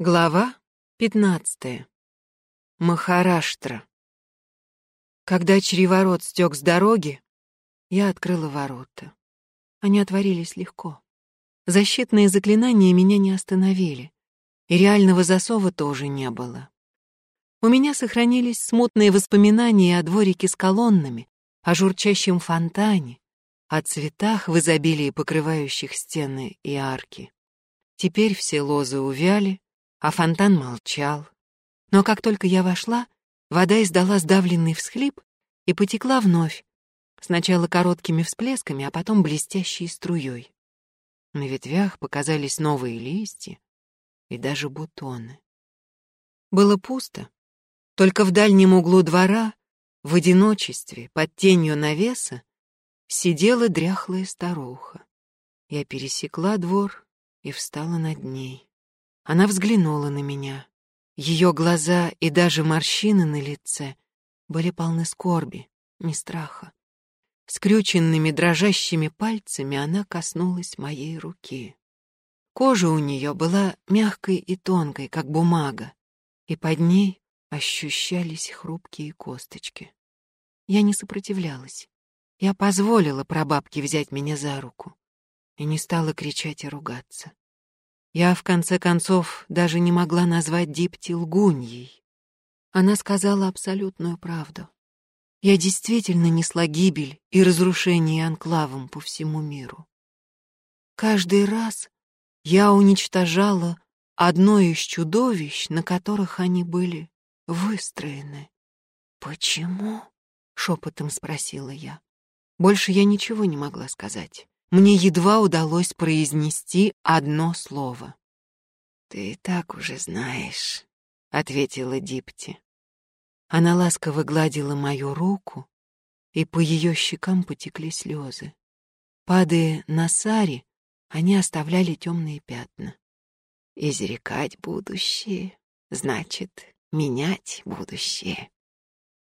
Глава 15. Махараштра. Когда чреворот стек с дороги, я открыла ворота. Они отворились легко. Защитные заклинания меня не остановили, и реального засова тоже не было. У меня сохранились смутные воспоминания о дворике с колоннами, о журчащем фонтане, о цветах в изобилии покрывающих стены и арки. Теперь все лозы увяли, а фонтан молчал. Но как только я вошла, вода издала сдавленный всхлип и потекла вновь, сначала короткими всплесками, а потом блестящей струей. На ветвях показались новые листья и даже бутоны. Было пусто. Только в дальнем углу двора, в одиночестве, под тенью навеса, сидела дряхлая старуха. Я пересекла двор и встала над ней. Она взглянула на меня. Ее глаза и даже морщины на лице были полны скорби, не страха. Скрюченными дрожащими пальцами она коснулась моей руки. Кожа у нее была мягкой и тонкой, как бумага, и под ней ощущались хрупкие косточки. Я не сопротивлялась. Я позволила прабабке взять меня за руку и не стала кричать и ругаться. Я, в конце концов, даже не могла назвать Дипти лгуньей. Она сказала абсолютную правду. Я действительно несла гибель и разрушение анклавам по всему миру. Каждый раз я уничтожала одно из чудовищ, на которых они были выстроены. «Почему?» — шепотом спросила я. Больше я ничего не могла сказать мне едва удалось произнести одно слово. «Ты и так уже знаешь», — ответила Дипти. Она ласково гладила мою руку, и по ее щекам потекли слезы. Падая на Сари, они оставляли темные пятна. «Изрекать будущее значит менять будущее».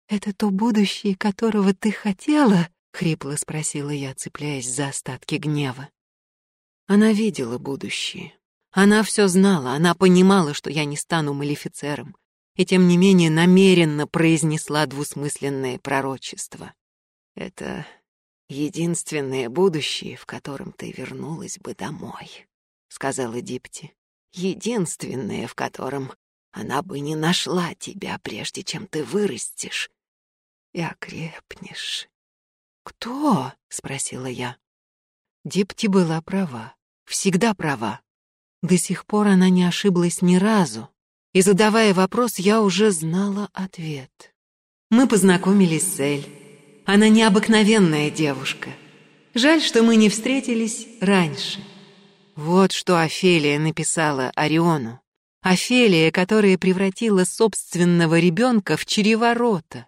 «Это то будущее, которого ты хотела?» — хрипло спросила я, цепляясь за остатки гнева. Она видела будущее. Она все знала, она понимала, что я не стану малифицером, и тем не менее намеренно произнесла двусмысленное пророчество. Это единственное будущее, в котором ты вернулась бы домой, сказала Дипти. Единственное, в котором она бы не нашла тебя, прежде чем ты вырастешь и окрепнешь. «Кто?» — спросила я. Дипти была права, всегда права. До сих пор она не ошиблась ни разу, и, задавая вопрос, я уже знала ответ. Мы познакомились с Эль. Она необыкновенная девушка. Жаль, что мы не встретились раньше. Вот что Офелия написала Ориону. Офелия, которая превратила собственного ребенка в череворота,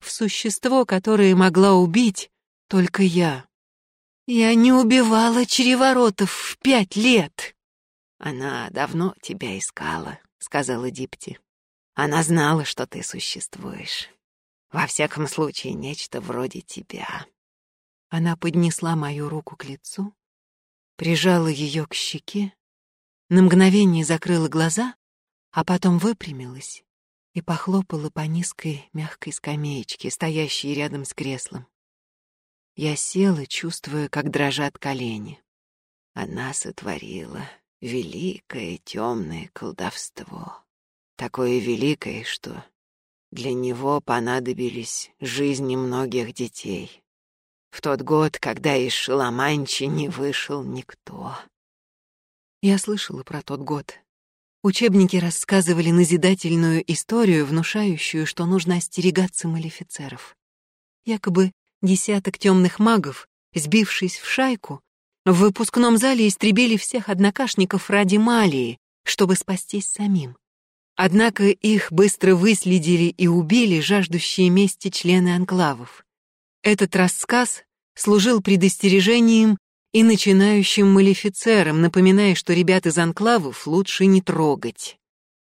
в существо, которое могла убить только я. Я не убивала череворотов в пять лет. Она давно тебя искала, сказала Дипти. Она знала, что ты существуешь. Во всяком случае, нечто вроде тебя. Она поднесла мою руку к лицу, прижала ее к щеке, на мгновение закрыла глаза, а потом выпрямилась и похлопала по низкой мягкой скамеечке, стоящей рядом с креслом. Я села, чувствуя, как дрожат колени. Она сотворила великое темное колдовство. Такое великое, что для него понадобились жизни многих детей. В тот год, когда из Шаламанчи не вышел никто. Я слышала про тот год. Учебники рассказывали назидательную историю, внушающую, что нужно остерегаться малифицеров. Якобы Десяток темных магов, сбившись в шайку, в выпускном зале истребили всех однокашников ради Малии, чтобы спастись самим. Однако их быстро выследили и убили жаждущие мести члены анклавов. Этот рассказ служил предостережением и начинающим малифицерам, напоминая, что ребят из анклавов лучше не трогать.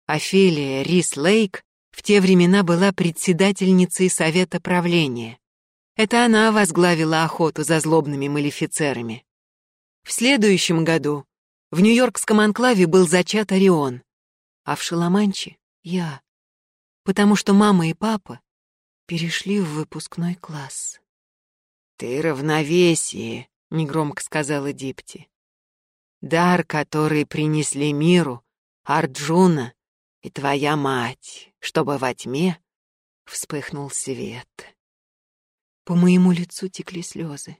Офелия Рис Лейк в те времена была председательницей совета правления. Это она возглавила охоту за злобными малифицерами. В следующем году в Нью-Йоркском анклаве был зачат Орион. а в Шаламанче — я, потому что мама и папа перешли в выпускной класс. «Ты равновесие», — негромко сказала Дипти. «Дар, который принесли миру, Арджуна и твоя мать, чтобы во тьме вспыхнул свет». По моему лицу текли слезы.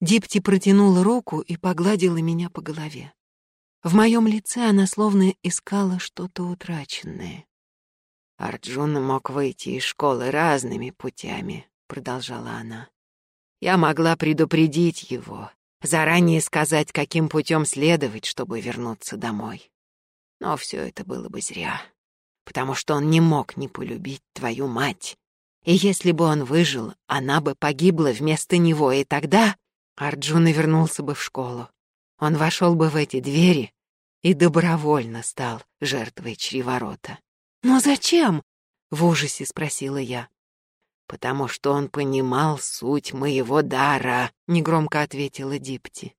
Дипти протянула руку и погладила меня по голове. В моем лице она словно искала что-то утраченное. Арджун мог выйти из школы разными путями, продолжала она. Я могла предупредить его, заранее сказать, каким путем следовать, чтобы вернуться домой. Но все это было бы зря, потому что он не мог не полюбить твою мать. И если бы он выжил, она бы погибла вместо него, и тогда Арджуна вернулся бы в школу. Он вошел бы в эти двери и добровольно стал жертвой чреворота. «Но зачем?» — в ужасе спросила я. «Потому что он понимал суть моего дара», — негромко ответила Дипти.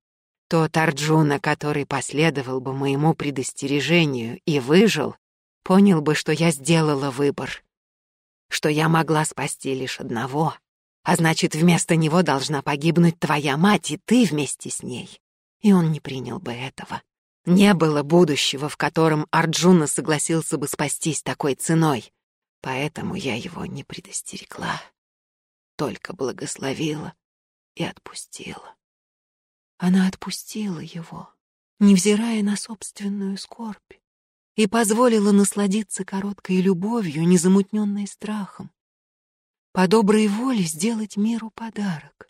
«Тот Арджуна, который последовал бы моему предостережению и выжил, понял бы, что я сделала выбор, что я могла спасти лишь одного, а значит, вместо него должна погибнуть твоя мать, и ты вместе с ней. И он не принял бы этого. Не было будущего, в котором Арджуна согласился бы спастись такой ценой. Поэтому я его не предостерегла, только благословила и отпустила. Она отпустила его, невзирая на собственную скорбь, и позволила насладиться короткой любовью, незамутненной страхом. По доброй воле сделать миру подарок.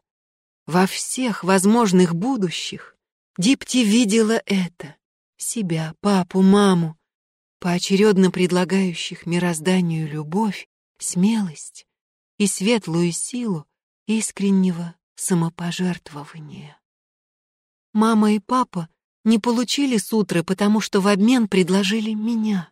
Во всех возможных будущих Дипти видела это себя, папу, маму, поочередно предлагающих мирозданию любовь, смелость и светлую силу искреннего самопожертвования. Мама и папа не получили сутры, потому что в обмен предложили меня.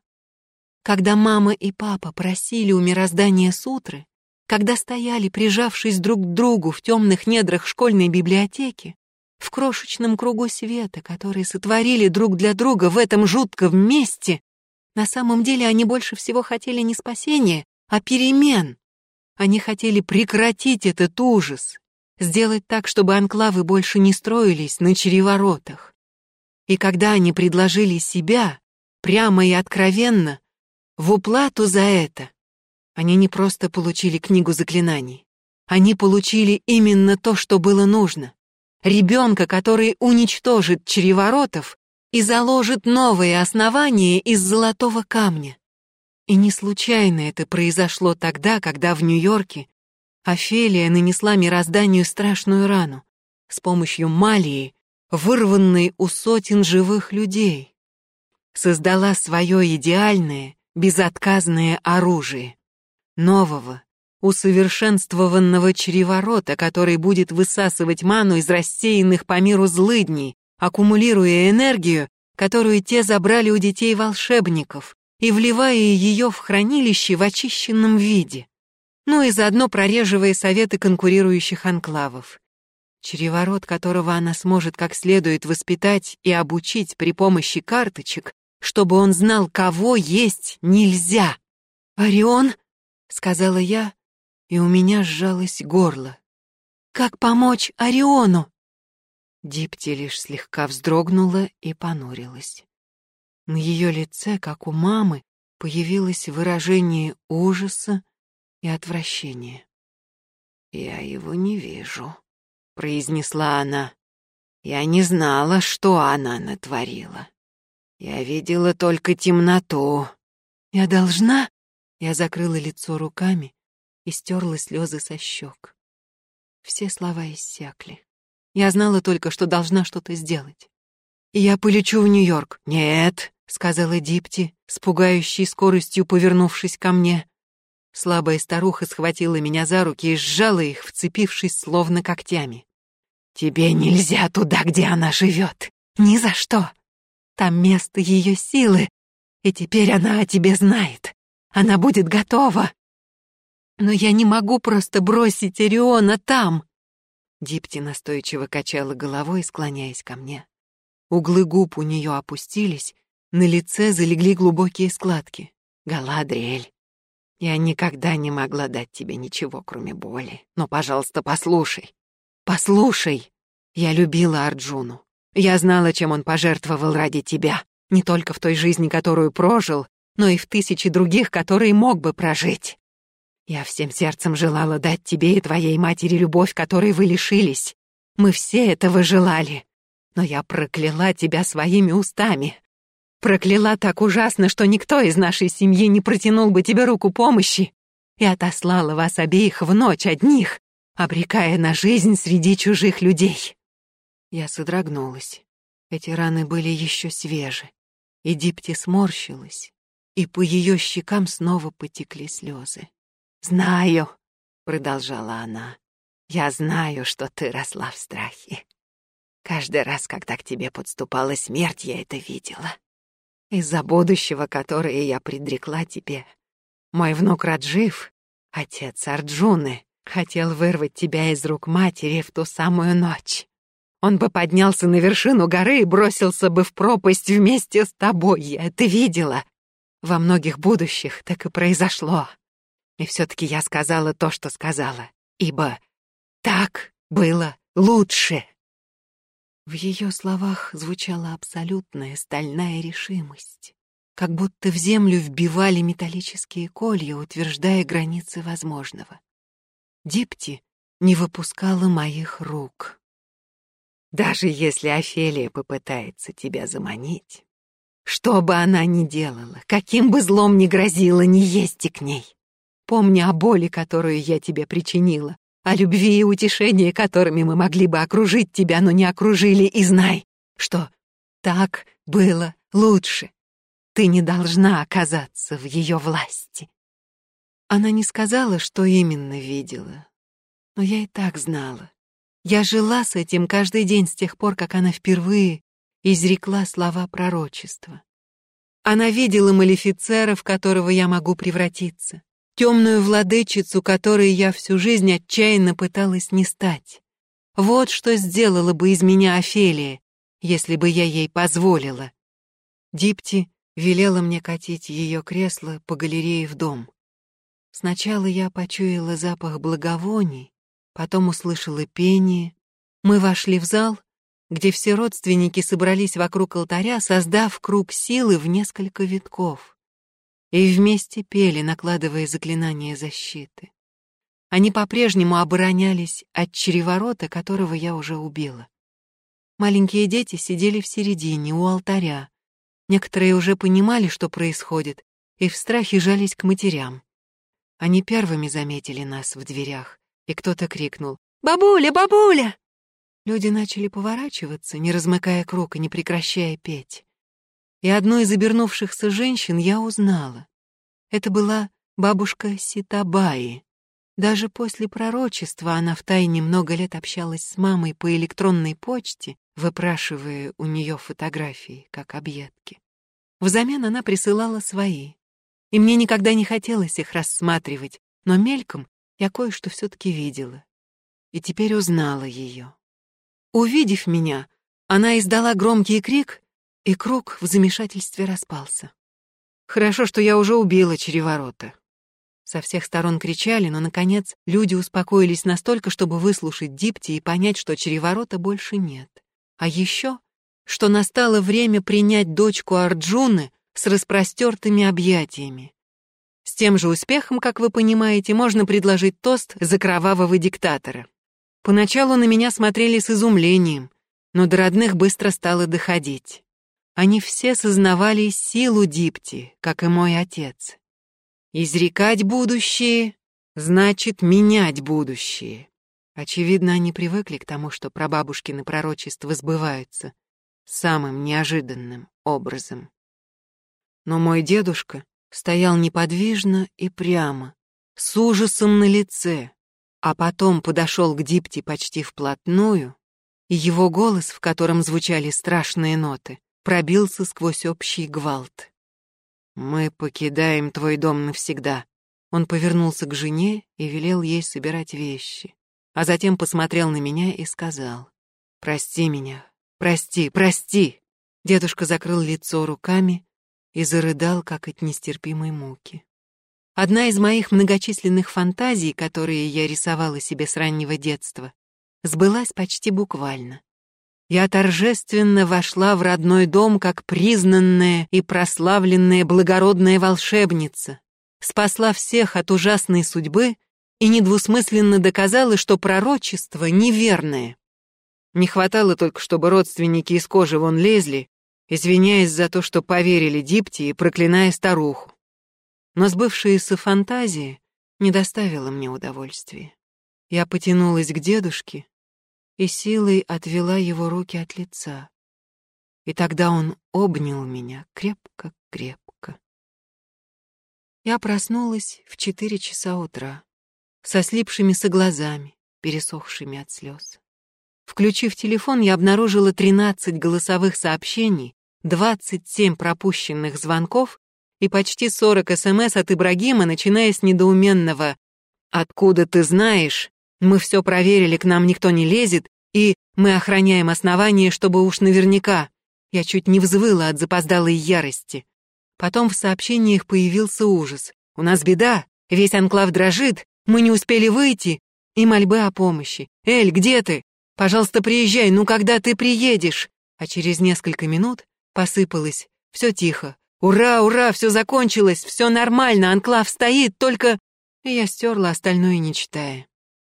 Когда мама и папа просили у мироздания сутры, когда стояли, прижавшись друг к другу в темных недрах школьной библиотеки, в крошечном кругу света, который сотворили друг для друга в этом жутком месте, на самом деле они больше всего хотели не спасения, а перемен. Они хотели прекратить этот ужас, сделать так, чтобы анклавы больше не строились на череворотах. И когда они предложили себя, прямо и откровенно, в уплату за это, они не просто получили книгу заклинаний, они получили именно то, что было нужно ребенка, который уничтожит чреворотов и заложит новые основания из золотого камня. И не случайно это произошло тогда, когда в Нью-Йорке Офелия нанесла мирозданию страшную рану с помощью малии, вырванной у сотен живых людей. Создала свое идеальное, безотказное оружие. Нового, усовершенствованного чреворота, который будет высасывать ману из рассеянных по миру злыдней, аккумулируя энергию, которую те забрали у детей волшебников, и вливая ее в хранилище в очищенном виде. Ну и заодно прореживая советы конкурирующих анклавов. Чреворот, которого она сможет как следует воспитать и обучить при помощи карточек, чтобы он знал, кого есть нельзя. «Орион», — сказала я, и у меня сжалось горло. «Как помочь Ориону?» Дипти лишь слегка вздрогнула и понурилась. На ее лице, как у мамы, появилось выражение ужаса и отвращения. «Я его не вижу», — произнесла она. «Я не знала, что она натворила. Я видела только темноту». «Я должна?» Я закрыла лицо руками и стерла слезы со щек. Все слова иссякли. Я знала только, что должна что-то сделать. «Я полечу в Нью-Йорк». «Нет», — сказала Дипти, с пугающей скоростью повернувшись ко мне. Слабая старуха схватила меня за руки и сжала их, вцепившись словно когтями. «Тебе нельзя туда, где она живет. Ни за что. Там место ее силы, и теперь она о тебе знает. Она будет готова. Но я не могу просто бросить Ориона там. Дипти настойчиво качала головой, склоняясь ко мне. Углы губ у нее опустились, На лице залегли глубокие складки. «Галадриэль, я никогда не могла дать тебе ничего, кроме боли. Но, пожалуйста, послушай. Послушай. Я любила Арджуну. Я знала, чем он пожертвовал ради тебя. Не только в той жизни, которую прожил, но и в тысячи других, которые мог бы прожить. Я всем сердцем желала дать тебе и твоей матери любовь, которой вы лишились. Мы все этого желали. Но я прокляла тебя своими устами. Прокляла так ужасно, что никто из нашей семьи не протянул бы тебе руку помощи и отослала вас обеих в ночь одних, обрекая на жизнь среди чужих людей. Я содрогнулась. Эти раны были еще свежи. И Дипти сморщилась, и по ее щекам снова потекли слезы. «Знаю», — продолжала она, — «я знаю, что ты росла в страхе. Каждый раз, когда к тебе подступала смерть, я это видела. Из-за будущего, которое я предрекла тебе. Мой внук Раджив, отец Арджуны, хотел вырвать тебя из рук матери в ту самую ночь. Он бы поднялся на вершину горы и бросился бы в пропасть вместе с тобой. Я это видела. Во многих будущих так и произошло. И все-таки я сказала то, что сказала, ибо так было лучше. В ее словах звучала абсолютная стальная решимость, как будто в землю вбивали металлические колья, утверждая границы возможного. Дипти не выпускала моих рук. Даже если Офелия попытается тебя заманить, что бы она ни делала, каким бы злом ни грозила, не езди к ней. Помни о боли, которую я тебе причинила, о любви и утешении, которыми мы могли бы окружить тебя, но не окружили, и знай, что так было лучше. Ты не должна оказаться в ее власти. Она не сказала, что именно видела, но я и так знала. Я жила с этим каждый день с тех пор, как она впервые изрекла слова пророчества. Она видела малефицера, в которого я могу превратиться темную владычицу, которой я всю жизнь отчаянно пыталась не стать. Вот что сделала бы из меня Офелия, если бы я ей позволила. Дипти велела мне катить ее кресло по галерее в дом. Сначала я почуяла запах благовоний, потом услышала пение. Мы вошли в зал, где все родственники собрались вокруг алтаря, создав круг силы в несколько витков и вместе пели, накладывая заклинания защиты. Они по-прежнему оборонялись от череворота, которого я уже убила. Маленькие дети сидели в середине, у алтаря. Некоторые уже понимали, что происходит, и в страхе жались к матерям. Они первыми заметили нас в дверях, и кто-то крикнул «Бабуля, бабуля!». Люди начали поворачиваться, не размыкая круг и не прекращая петь и одну из обернувшихся женщин я узнала. Это была бабушка Ситабаи. Даже после пророчества она втайне много лет общалась с мамой по электронной почте, выпрашивая у нее фотографии, как объедки. Взамен она присылала свои. И мне никогда не хотелось их рассматривать, но мельком я кое-что все-таки видела. И теперь узнала ее. Увидев меня, она издала громкий крик и круг в замешательстве распался. Хорошо, что я уже убила череворота. Со всех сторон кричали, но, наконец, люди успокоились настолько, чтобы выслушать Дипти и понять, что череворота больше нет. А еще, что настало время принять дочку Арджуны с распростертыми объятиями. С тем же успехом, как вы понимаете, можно предложить тост за кровавого диктатора. Поначалу на меня смотрели с изумлением, но до родных быстро стало доходить. Они все сознавали силу Дипти, как и мой отец. Изрекать будущее значит менять будущее. Очевидно, они привыкли к тому, что прабабушкины пророчества сбываются самым неожиданным образом. Но мой дедушка стоял неподвижно и прямо, с ужасом на лице, а потом подошел к Дипти почти вплотную, и его голос, в котором звучали страшные ноты, пробился сквозь общий гвалт. «Мы покидаем твой дом навсегда». Он повернулся к жене и велел ей собирать вещи, а затем посмотрел на меня и сказал, «Прости меня, прости, прости. Дедушка закрыл лицо руками и зарыдал, как от нестерпимой муки. Одна из моих многочисленных фантазий, которые я рисовала себе с раннего детства, сбылась почти буквально. Я торжественно вошла в родной дом как признанная и прославленная благородная волшебница, спасла всех от ужасной судьбы и недвусмысленно доказала, что пророчество неверное. Не хватало только, чтобы родственники из кожи вон лезли, извиняясь за то, что поверили Дипти и проклиная старуху. Но сбывшиеся фантазии не доставило мне удовольствия. Я потянулась к дедушке и силой отвела его руки от лица. И тогда он обнял меня крепко-крепко. Я проснулась в четыре часа утра, со слипшимися глазами, пересохшими от слез. Включив телефон, я обнаружила 13 голосовых сообщений, 27 пропущенных звонков и почти 40 СМС от Ибрагима, начиная с недоуменного «Откуда ты знаешь? Мы все проверили, к нам никто не лезет, и мы охраняем основание, чтобы уж наверняка». Я чуть не взвыла от запоздалой ярости. Потом в сообщениях появился ужас. «У нас беда, весь анклав дрожит, мы не успели выйти». И мольбы о помощи. «Эль, где ты? Пожалуйста, приезжай, ну когда ты приедешь?» А через несколько минут посыпалось. Все тихо. «Ура, ура, все закончилось, все нормально, анклав стоит, только...» Я стерла остальное, не читая.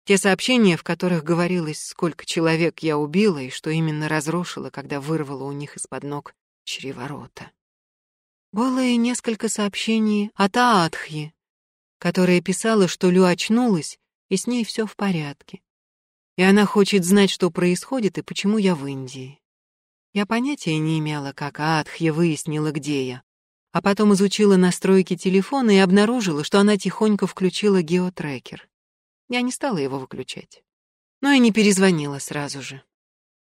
Те сообщения, в которых говорилось, сколько человек я убила и что именно разрушила, когда вырвала у них из-под ног чреворота. Было и несколько сообщений от Аатхи, которая писала, что Лю очнулась, и с ней все в порядке. И она хочет знать, что происходит и почему я в Индии. Я понятия не имела, как Аатхья выяснила, где я. А потом изучила настройки телефона и обнаружила, что она тихонько включила геотрекер. Я не стала его выключать. Но и не перезвонила сразу же.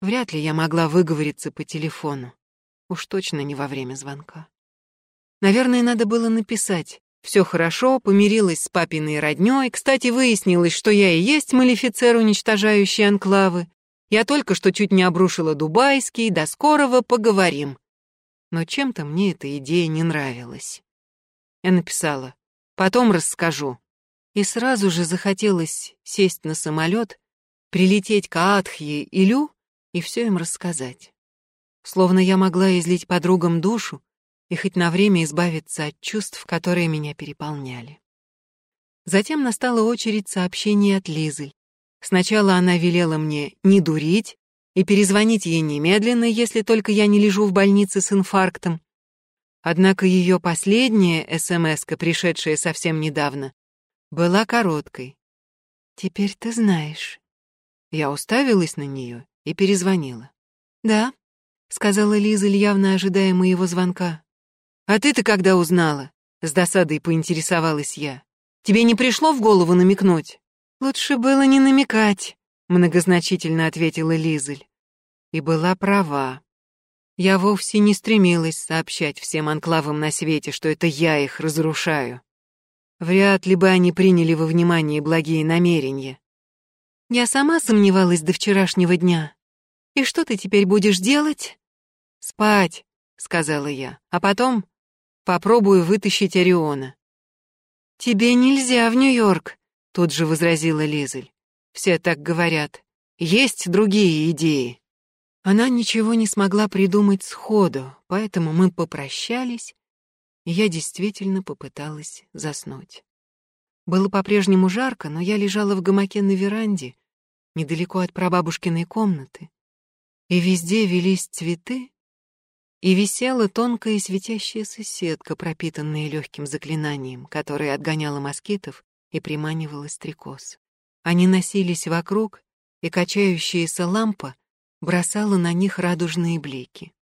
Вряд ли я могла выговориться по телефону. Уж точно не во время звонка. Наверное, надо было написать. Все хорошо, помирилась с папиной роднёй. Кстати, выяснилось, что я и есть малефицер, уничтожающий анклавы. Я только что чуть не обрушила Дубайский, до скорого поговорим. Но чем-то мне эта идея не нравилась. Я написала, потом расскажу. И сразу же захотелось сесть на самолет, прилететь к Аатхье и Лю и все им рассказать. Словно я могла излить подругам душу, и хоть на время избавиться от чувств, которые меня переполняли. Затем настала очередь сообщений от Лизы. Сначала она велела мне не дурить и перезвонить ей немедленно, если только я не лежу в больнице с инфарктом. Однако ее последняя смс пришедшая совсем недавно, была короткой. «Теперь ты знаешь». Я уставилась на нее и перезвонила. «Да», — сказала Лиза, явно ожидая моего звонка. «А ты-то когда узнала?» — с досадой поинтересовалась я. «Тебе не пришло в голову намекнуть?» «Лучше было не намекать», — многозначительно ответила Лизель. И была права. Я вовсе не стремилась сообщать всем анклавам на свете, что это я их разрушаю. Вряд ли бы они приняли во внимание благие намерения. Я сама сомневалась до вчерашнего дня. И что ты теперь будешь делать? Спать, сказала я, а потом Попробую вытащить Ориона». «Тебе нельзя в Нью-Йорк», — тут же возразила Лизель. «Все так говорят. Есть другие идеи». Она ничего не смогла придумать сходу, поэтому мы попрощались, и я действительно попыталась заснуть. Было по-прежнему жарко, но я лежала в гамаке на веранде, недалеко от прабабушкиной комнаты, и везде велись цветы, и висела тонкая светящаяся сетка, пропитанная легким заклинанием, которое отгоняло москитов и приманивало стрекоз. Они носились вокруг, и качающаяся лампа бросала на них радужные блики.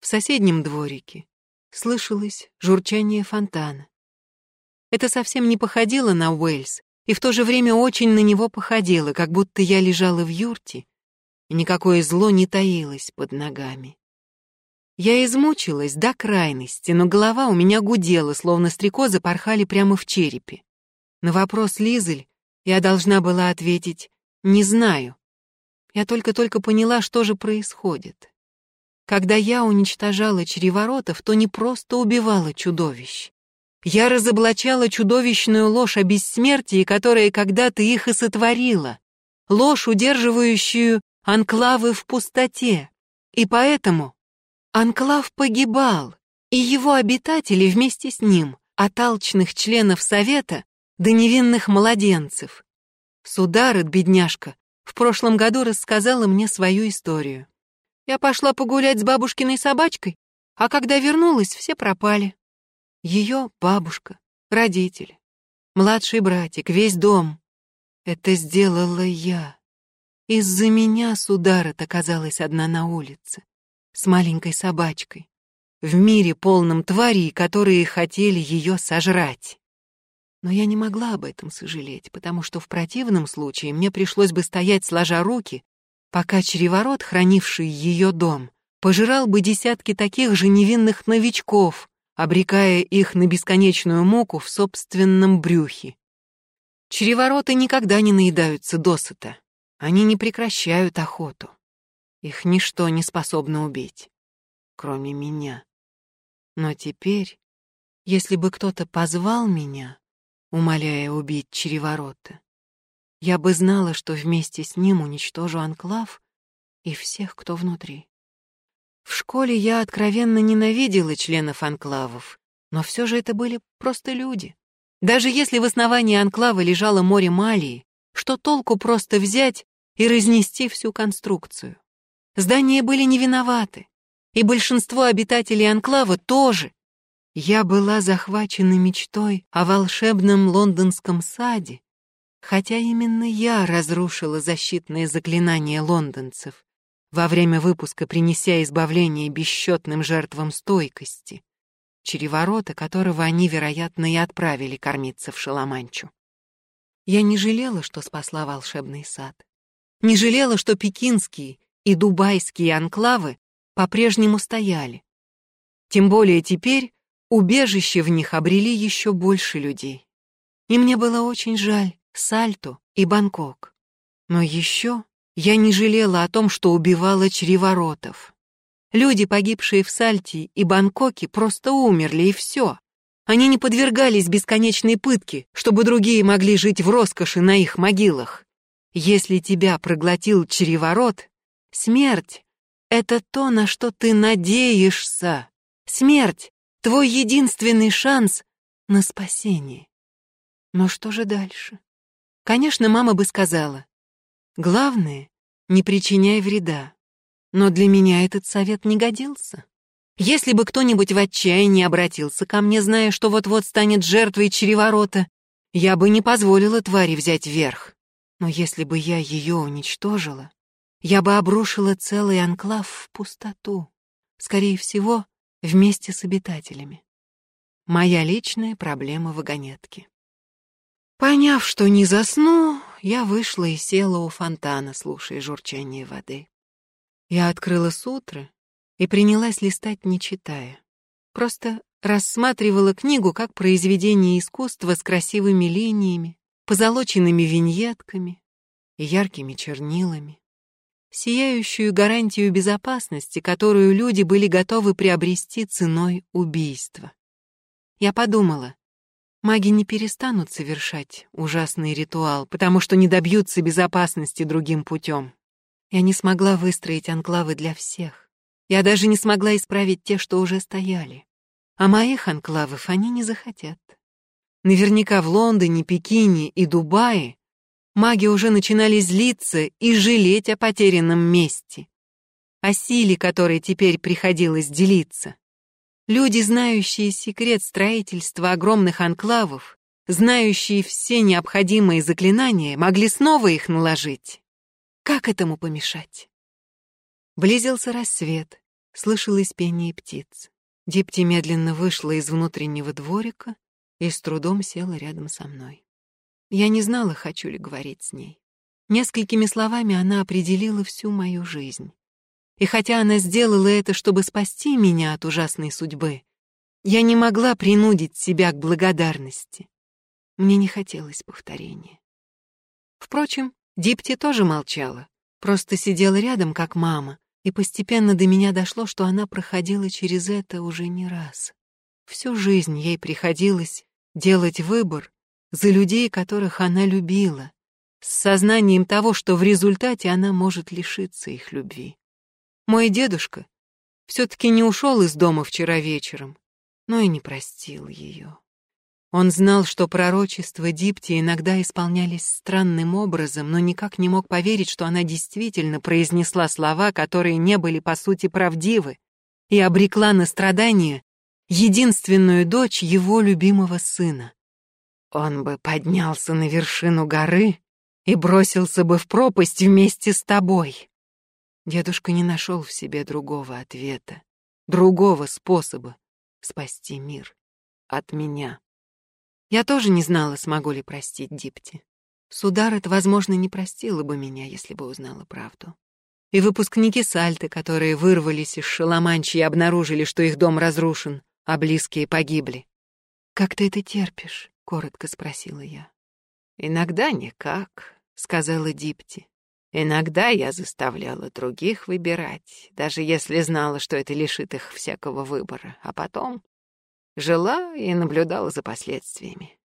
В соседнем дворике слышалось журчание фонтана. Это совсем не походило на Уэльс, и в то же время очень на него походило, как будто я лежала в юрте, и никакое зло не таилось под ногами. Я измучилась до крайности, но голова у меня гудела, словно стрекозы порхали прямо в черепе. На вопрос Лизель я должна была ответить «не знаю». Я только-только поняла, что же происходит. Когда я уничтожала чреворотов, то не просто убивала чудовищ. Я разоблачала чудовищную ложь о бессмертии, которая когда-то их и сотворила. Ложь, удерживающую анклавы в пустоте. И поэтому анклав погибал, и его обитатели вместе с ним, от алчных членов совета до невинных младенцев. Сударыт, бедняжка, в прошлом году рассказала мне свою историю. Я пошла погулять с бабушкиной собачкой, а когда вернулась, все пропали. Ее бабушка, родители, младший братик, весь дом. Это сделала я. Из-за меня Сударыт оказалась одна на улице, с маленькой собачкой, в мире полном тварей, которые хотели ее сожрать. Но я не могла об этом сожалеть, потому что в противном случае мне пришлось бы стоять сложа руки, пока чреворот, хранивший ее дом, пожирал бы десятки таких же невинных новичков, обрекая их на бесконечную муку в собственном брюхе. Чревороты никогда не наедаются досыта. Они не прекращают охоту. Их ничто не способно убить, кроме меня. Но теперь, если бы кто-то позвал меня, умоляя убить чреворота. Я бы знала, что вместе с ним уничтожу анклав и всех, кто внутри. В школе я откровенно ненавидела членов анклавов, но все же это были просто люди. Даже если в основании анклава лежало море малии, что толку просто взять и разнести всю конструкцию? Здания были не виноваты, и большинство обитателей анклава тоже. Я была захвачена мечтой о волшебном лондонском саде, хотя именно я разрушила защитные заклинания лондонцев, во время выпуска принеся избавление бесчетным жертвам стойкости, череворота которого они, вероятно, и отправили кормиться в Шаламанчу. Я не жалела, что спасла волшебный сад. Не жалела, что пекинские и дубайские анклавы по-прежнему стояли. Тем более теперь, Убежище в них обрели еще больше людей. И мне было очень жаль Сальто и Бангкок. Но еще я не жалела о том, что убивала чреворотов. Люди, погибшие в Сальте и Бангкоке, просто умерли, и все. Они не подвергались бесконечной пытке, чтобы другие могли жить в роскоши на их могилах. Если тебя проглотил чреворот, смерть — это то, на что ты надеешься. Смерть Твой единственный шанс на спасение. Но что же дальше? Конечно, мама бы сказала, главное, не причиняй вреда. Но для меня этот совет не годился. Если бы кто-нибудь в отчаянии обратился ко мне, зная, что вот-вот станет жертвой череворота, я бы не позволила твари взять верх. Но если бы я ее уничтожила, я бы обрушила целый анклав в пустоту. Скорее всего, вместе с обитателями. Моя личная проблема вагонетки. Поняв, что не засну, я вышла и села у фонтана, слушая журчание воды. Я открыла сутры и принялась листать, не читая. Просто рассматривала книгу как произведение искусства с красивыми линиями, позолоченными виньетками и яркими чернилами сияющую гарантию безопасности, которую люди были готовы приобрести ценой убийства. Я подумала, маги не перестанут совершать ужасный ритуал, потому что не добьются безопасности другим путем. Я не смогла выстроить анклавы для всех. Я даже не смогла исправить те, что уже стояли. А моих анклавов они не захотят. Наверняка в Лондоне, Пекине и Дубае маги уже начинали злиться и жалеть о потерянном месте, о силе, которой теперь приходилось делиться. Люди, знающие секрет строительства огромных анклавов, знающие все необходимые заклинания, могли снова их наложить. Как этому помешать? Близился рассвет, слышалось пение птиц. Дипти медленно вышла из внутреннего дворика и с трудом села рядом со мной. Я не знала, хочу ли говорить с ней. Несколькими словами она определила всю мою жизнь. И хотя она сделала это, чтобы спасти меня от ужасной судьбы, я не могла принудить себя к благодарности. Мне не хотелось повторения. Впрочем, Дипти тоже молчала, просто сидела рядом, как мама, И постепенно до меня дошло, что она проходила через это уже не раз. Всю жизнь ей приходилось делать выбор за людей, которых она любила, с сознанием того, что в результате она может лишиться их любви. Мой дедушка все-таки не ушел из дома вчера вечером, но и не простил ее. Он знал, что пророчества Дипти иногда исполнялись странным образом, но никак не мог поверить, что она действительно произнесла слова, которые не были по сути правдивы, и обрекла на страдания единственную дочь его любимого сына. Он бы поднялся на вершину горы и бросился бы в пропасть вместе с тобой. Дедушка не нашел в себе другого ответа, другого способа спасти мир от меня. Я тоже не знала, смогу ли простить Дипти. Сударет, возможно, не простила бы меня, если бы узнала правду. И выпускники Сальты, которые вырвались из Шаламанчи и обнаружили, что их дом разрушен, а близкие погибли. «Как ты это терпишь?» — коротко спросила я. «Иногда никак», — сказала Дипти. «Иногда я заставляла других выбирать, даже если знала, что это лишит их всякого выбора, а потом Жила и наблюдала за последствиями.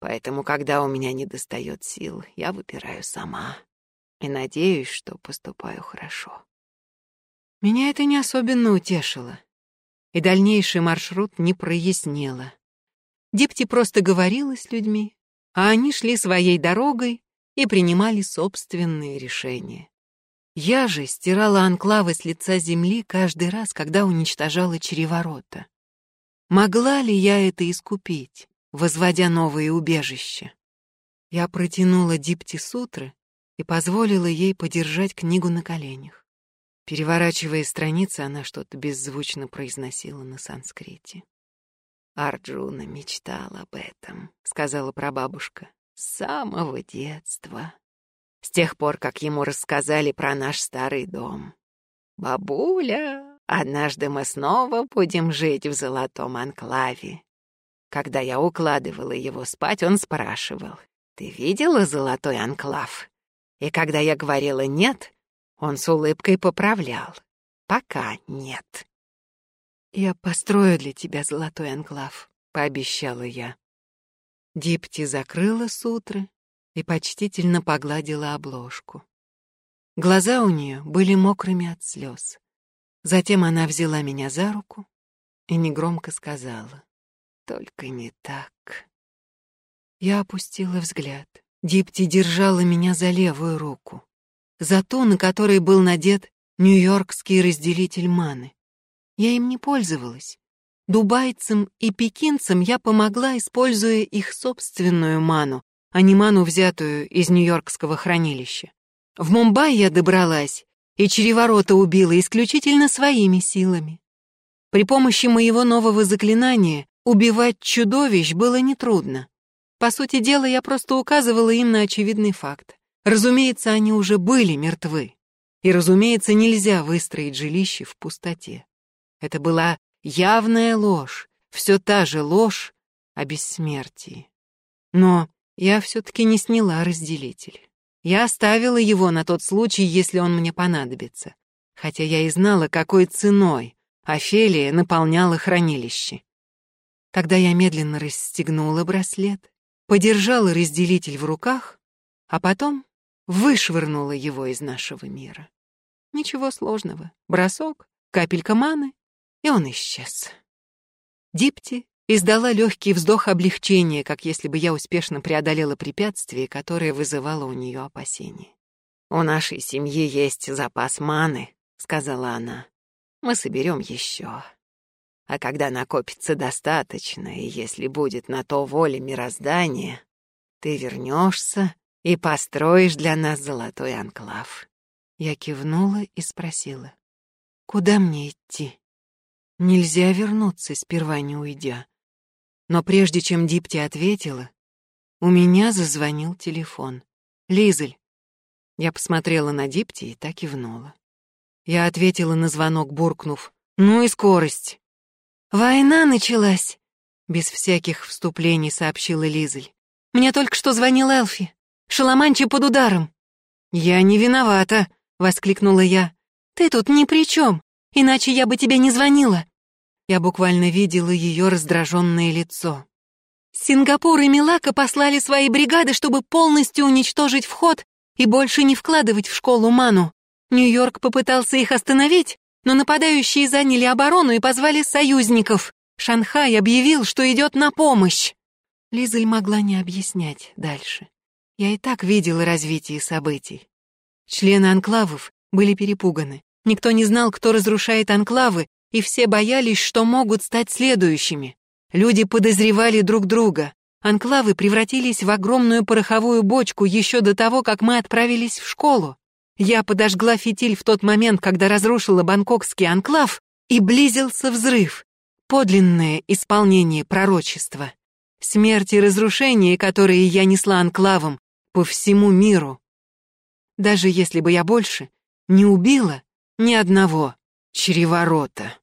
Поэтому, когда у меня недостает сил, я выбираю сама. И надеюсь, что поступаю хорошо. Меня это не особенно утешило. И дальнейший маршрут не прояснело. Дипти просто говорила с людьми, а они шли своей дорогой и принимали собственные решения. Я же стирала анклавы с лица земли каждый раз, когда уничтожала череворота. Могла ли я это искупить, возводя новые убежища? Я протянула Дипти сутры и позволила ей подержать книгу на коленях. Переворачивая страницы, она что-то беззвучно произносила на санскрите. «Арджуна мечтал об этом», — сказала прабабушка, — «с самого детства, с тех пор, как ему рассказали про наш старый дом. Бабуля, Однажды мы снова будем жить в золотом анклаве. Когда я укладывала его спать, он спрашивал, «Ты видела золотой анклав?» И когда я говорила «нет», он с улыбкой поправлял, «Пока нет». «Я построю для тебя золотой анклав», — пообещала я. Дипти закрыла сутры и почтительно погладила обложку. Глаза у нее были мокрыми от слез. Затем она взяла меня за руку и негромко сказала, «Только не так». Я опустила взгляд. Дипти держала меня за левую руку, за ту, на которой был надет нью-йоркский разделитель маны. Я им не пользовалась. Дубайцам и пекинцам я помогла, используя их собственную ману, а не ману, взятую из нью-йоркского хранилища. В Мумбаи я добралась и череворота убила исключительно своими силами. При помощи моего нового заклинания убивать чудовищ было нетрудно. По сути дела, я просто указывала им на очевидный факт. Разумеется, они уже были мертвы. И, разумеется, нельзя выстроить жилище в пустоте. Это была явная ложь, все та же ложь о бессмертии. Но я все-таки не сняла разделитель. Я оставила его на тот случай, если он мне понадобится. Хотя я и знала, какой ценой Офелия наполняла хранилище. Тогда я медленно расстегнула браслет, подержала разделитель в руках, а потом вышвырнула его из нашего мира. Ничего сложного. Бросок, капелька маны, и он исчез. Дипти Издала легкий вздох облегчения, как если бы я успешно преодолела препятствие, которое вызывало у нее опасения. «У нашей семьи есть запас маны», — сказала она. «Мы соберем еще. А когда накопится достаточно, и если будет на то воля мироздания, ты вернешься и построишь для нас золотой анклав». Я кивнула и спросила, «Куда мне идти?» Нельзя вернуться, сперва не уйдя. Но прежде чем Дипти ответила, у меня зазвонил телефон. «Лизель». Я посмотрела на Дипти и так кивнула. Я ответила на звонок, буркнув. «Ну и скорость». «Война началась», — без всяких вступлений сообщила Лизель. «Мне только что звонил Элфи. Шаламанчи под ударом». «Я не виновата», — воскликнула я. Ты тут ни при чем, иначе я бы тебе не звонила. Я буквально видела ее раздраженное лицо. Сингапур и Милака послали свои бригады, чтобы полностью уничтожить вход и больше не вкладывать в школу ману. Нью-Йорк попытался их остановить, но нападающие заняли оборону и позвали союзников. Шанхай объявил, что идет на помощь. Лизель могла не объяснять дальше. Я и так видела развитие событий. Члены анклавов были перепуганы. Никто не знал, кто разрушает анклавы, и все боялись, что могут стать следующими. Люди подозревали друг друга. Анклавы превратились в огромную пороховую бочку еще до того, как мы отправились в школу. Я подожгла фитиль в тот момент, когда разрушила бангкокский анклав, и близился взрыв. Подлинное исполнение пророчества. Смерть и разрушение, которые я несла анклавом по всему миру. Даже если бы я больше не убила ни одного чреворота.